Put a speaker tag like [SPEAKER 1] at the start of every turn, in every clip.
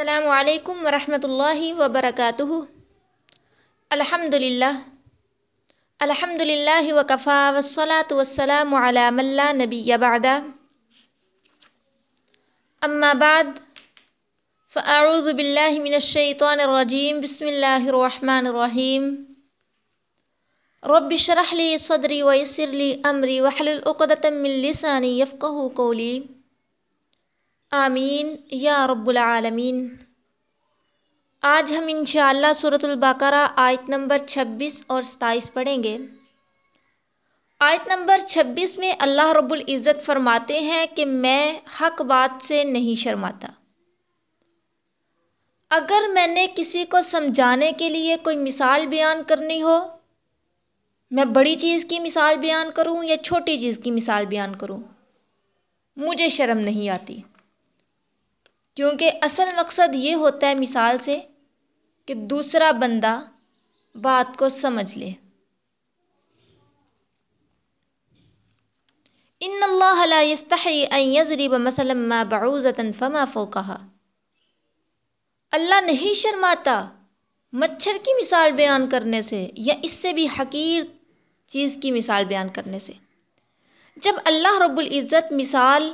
[SPEAKER 1] السلام علیکم ورحمۃ اللہ وبرکاتہ۔ الحمد للہ الحمد للہ وکفا وصلاۃ وسلام علام اللہ نبی بعد۔ اما بعد، فاعوذ باللہ من الشیطان الرجیم۔ بسم اللہ الرحمن الرحیم۔ رب اشرح لی صدری ویسر لی امری واحلل عقدۃ من لسانی یفقهوا قولی۔ آمین. یا رب العالمین. آج ہم انشاءاللہ صورت البقرہ آیت نمبر چھبیس اور ستائیس پڑھیں گے. آیت نمبر چھبیس میں اللہ رب العزت فرماتے ہیں کہ میں حق بات سے نہیں شرماتا. اگر میں نے کسی کو سمجھانے کے لیے کوئی مثال بیان کرنی ہو، میں بڑی چیز کی مثال بیان کروں یا چھوٹی چیز کی مثال بیان کروں؟ مجھے شرم نہیں آتی. کیونکہ اصل مقصد یہ ہوتا ہے مثال سے کہ دوسرا بندہ بات کو سمجھ لے۔ ان اللہ لا يستحي ان يضرب مثلا ما بعوزة فما فوقها۔ اللہ نہیں شرماتا مچھر کی مثال بیان کرنے سے یا اس سے بھی حقیر چیز کی مثال بیان کرنے سے۔ جب اللہ رب العزت مثال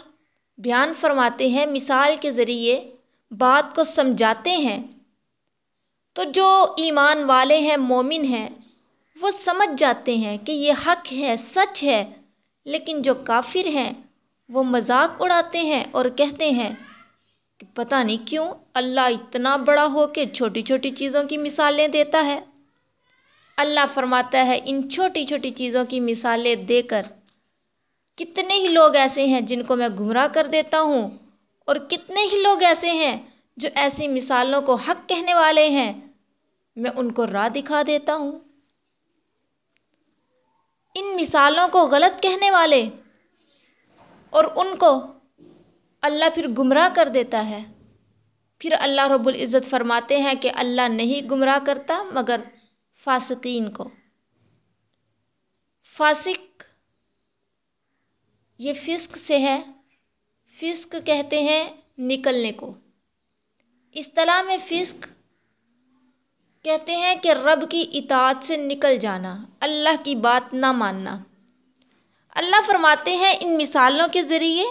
[SPEAKER 1] بیان فرماتے ہیں، مثال کے ذریعے بات کو سمجھاتے ہیں۔ تو جو ایمان والے ہیں، مومن ہیں، وہ سمجھ جاتے ہیں کہ یہ حق ہے، سچ ہے۔ لیکن جو کافر ہیں، وہ مذاق اڑاتے ہیں اور کہتے ہیں کہ پتہ نہیں کیوں اللہ اتنا بڑا ہو کے چھوٹی چھوٹی چیزوں کی مثالیں دیتا ہے۔ اللہ فرماتا ہے، ان چھوٹی چھوٹی چیزوں کی مثالیں دے کر کتنے ہی لوگ ایسے ہیں جن کو میں گمراہ کر دیتا ہوں اور کتنے ہی لوگ ایسے ہیں جو ایسی مثالوں کو حق کہنے والے ہیں، میں ان کو راہ دکھا دیتا ہوں۔ ان مثالوں کو غلط کہنے والے اور ان کو اللہ پھر گمراہ کر دیتا ہے۔ پھر اللہ رب العزت فرماتے ہیں کہ اللہ نہیں گمراہ کرتا مگر فاسقین کو۔ فاسق یہ فسق سے ہے۔ فسق کہتے ہیں نکلنے کو۔ اصطلاح میں فسق کہتے ہیں کہ رب کی اطاعت سے نکل جانا، اللہ کی بات نہ ماننا۔ اللہ فرماتے ہیں ان مثالوں کے ذریعے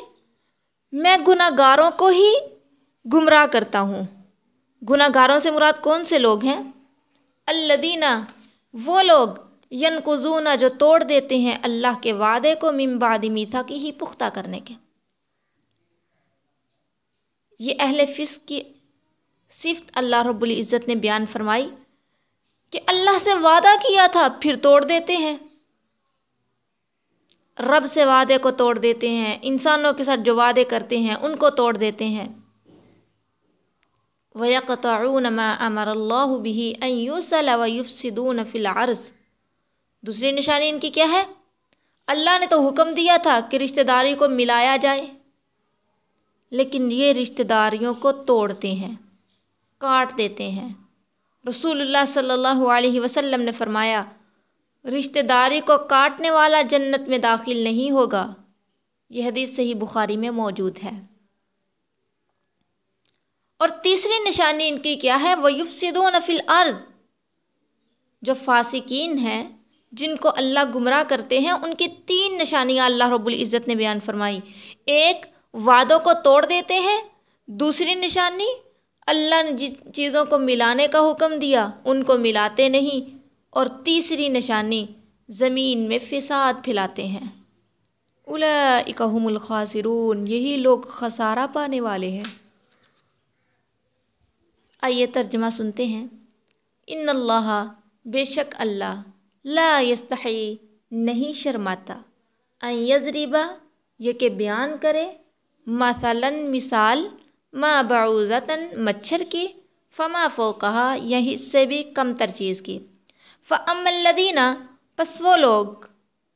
[SPEAKER 1] میں گناہ گاروں کو ہی گمراہ کرتا ہوں۔ گناہ گاروں سے مراد کون سے لوگ ہیں؟ الدینہ وہ لوگ ینقضون، جو توڑ دیتے ہیں اللہ کے وعدے کو من بعد میتھا کی ہی پختہ کرنے کے۔ یہ اہل فسق کی صفت اللہ رب العزت نے بیان فرمائی کہ اللہ سے وعدہ کیا تھا، پھر توڑ دیتے ہیں۔ رب سے وعدے کو توڑ دیتے ہیں، انسانوں کے ساتھ جو وعدے کرتے ہیں، ان کو توڑ دیتے ہیں۔ وَيَقْطَعُونَ مَا أَمَرَ اللَّهُ بِهِ أَن يُوصَلَ وَيُفْسِدُونَ فِي الْعَرْضِ۔ دوسری نشانی ان کی کیا ہے؟ اللہ نے تو حکم دیا تھا کہ رشتہ داری کو ملایا جائے، لیکن یہ رشتہ داریوں کو توڑتے ہیں، کاٹ دیتے ہیں۔ رسول اللہ صلی اللہ علیہ وسلم نے فرمایا رشتہ داری کو کاٹنے والا جنت میں داخل نہیں ہوگا۔ یہ حدیث صحیح بخاری میں موجود ہے۔ اور تیسری نشانی ان کی کیا ہے؟ وہ یفسدون فی الارض جو فاسقین ہیں جن کو اللہ گمراہ کرتے ہیں، ان کی تین نشانیاں اللہ رب العزت نے بیان فرمائی۔ ایک، وعدوں کو توڑ دیتے ہیں۔ دوسری نشانی، اللہ نے جن چیزوں کو ملانے کا حکم دیا، ان کو ملاتے نہیں۔ اور تیسری نشانی، زمین میں فساد پھیلاتے ہیں۔ اولئکہم الخاسرون، یہی لوگ خسارہ پانے والے ہیں۔ آئیے ترجمہ سنتے ہیں۔ ان اللہ، بے شک اللہ۔ لا یستحی نہیں شرماتا۔ ان یضربا یہ کہ بیان کرے، مثلا مثال، ما بعوزتاً مچھر کی، فما فوقہا یا اس سے بھی کم تر چیز کی۔ فَأَمَّ الَّذِينَ پس وہ لوگ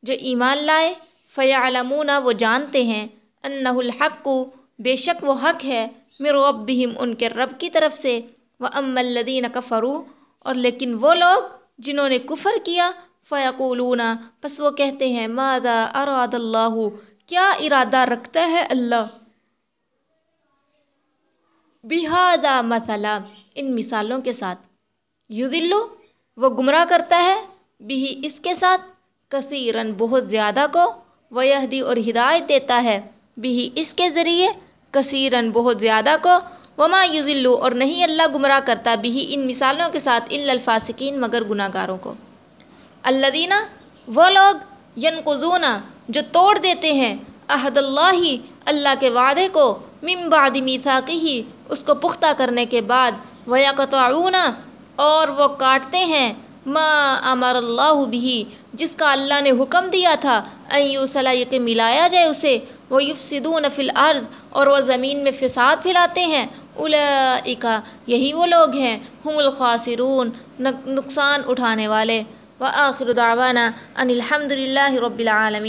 [SPEAKER 1] جو ایمان لائے فَيَعْلَمُونَ وہ جانتے ہیں أَنَّهُ الْحَقُّ، بے شک وہ حق ہے، مِن رَبِّهِمْ ان کے رب کی طرف سے۔ وَأَمَّ الَّذِينَ كَفَرُوا اور لیکن وہ لوگ جنہوں نے کفر کیا، فیقولون، پس وہ کہتے ہیں، ماذا اراد اللہ؟ کیا ارادہ رکھتا ہے اللہ؟ بہادا مثلا، ان مثالوں کے ساتھ۔ یذلو وہ گمراہ کرتا ہے بھی اس کے ساتھ۔ کثیرن بہت زیادہ کو، ویہدی اور ہدایت دیتا ہے۔ بھی اس کے ذریعے کثیرن بہت زیادہ کو۔ وما یذلو اور نہیں اللہ گمراہ کرتا بھی ان مثالوں کے ساتھ ان الفاسقین مگر گناہ گاروں کو۔ الدینہ وہ لوگ ینقضون جو توڑ دیتے ہیں عہد اللہ اللہ کے وعدے کو، من بعد اس کو پختہ کرنے کے بعد ویقطعون اور وہ کاٹتے ہیں، ما امر اللہ بھی جس کا اللہ نے حکم دیا تھا ایو صلاح کہ ملایا جائے اسے۔ وہ یفسدون فی الارض اور وہ زمین میں فساد پھیلاتے ہیں اولئک یہی وہ لوگ ہیں، ہم الخاسرون نقصان اٹھانے والے۔ وآخر دعوانا ان الحمد للہ رب العالمین۔